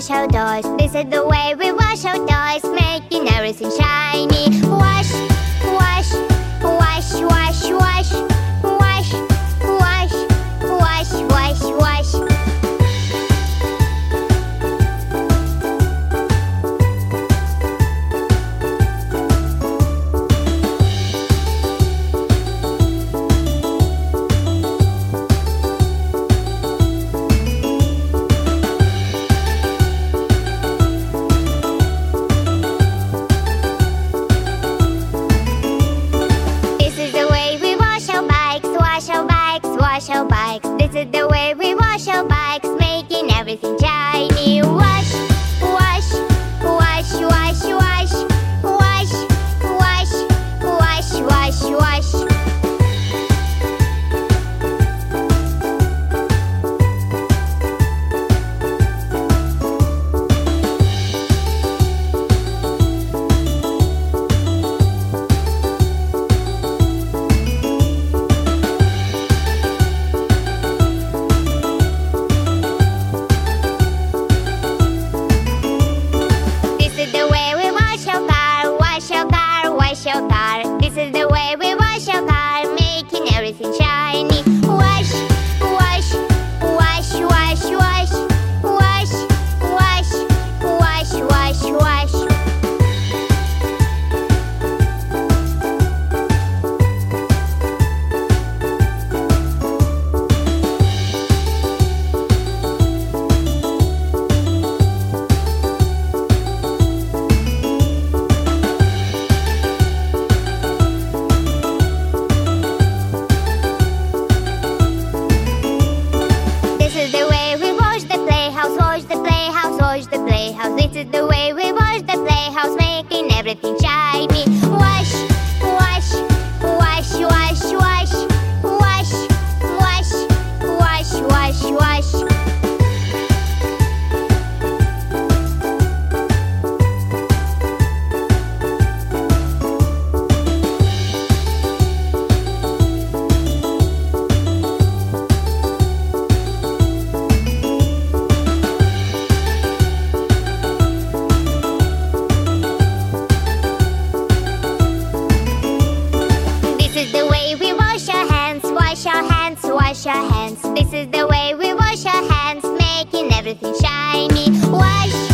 wash our doors. This is the way we wash our toys, making everything shine. the way we wash our bikes, making everything shiny. playhouse making everything shiny. This is the way we wash our hands, making everything shiny. Wash